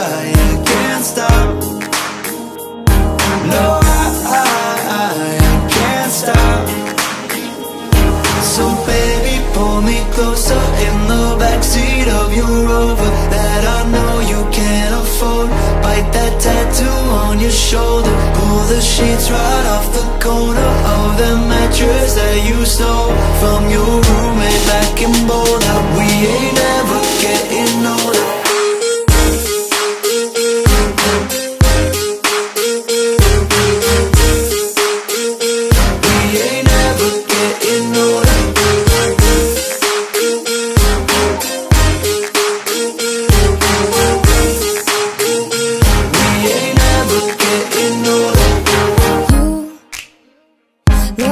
I can't stop. No, I, I, I can't stop. So baby, pull me closer In the backseat of your Rover That I know you can't afford. Bite that tattoo on your shoulder. Pull the sheets right off the corner Of the mattress that you stole From your roommate back in Boulder. We ain't never getting older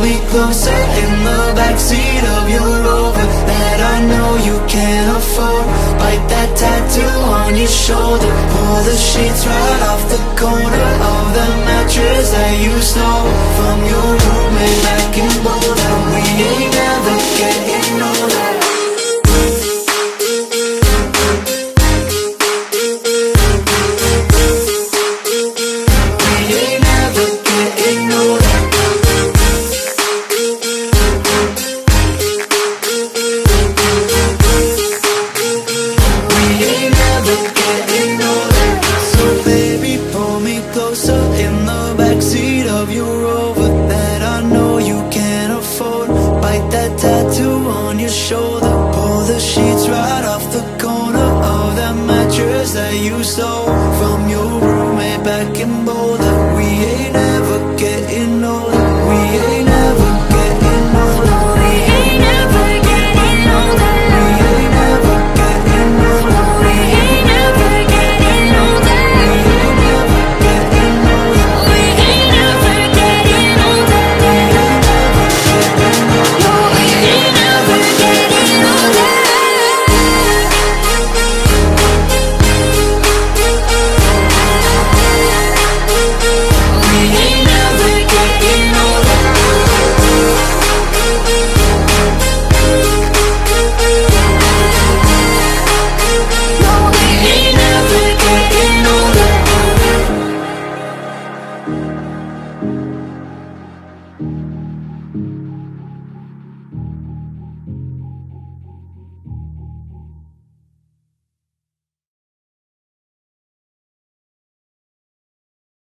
Pull me closer in the backseat of your Rover That I know you can't afford. Bite that tattoo on your shoulder. Pull the sheets right off the corner like that tattoo on your shoulder. Pull the sheets right off the corner Of that mattress that you stole From your roommate back in Boulder.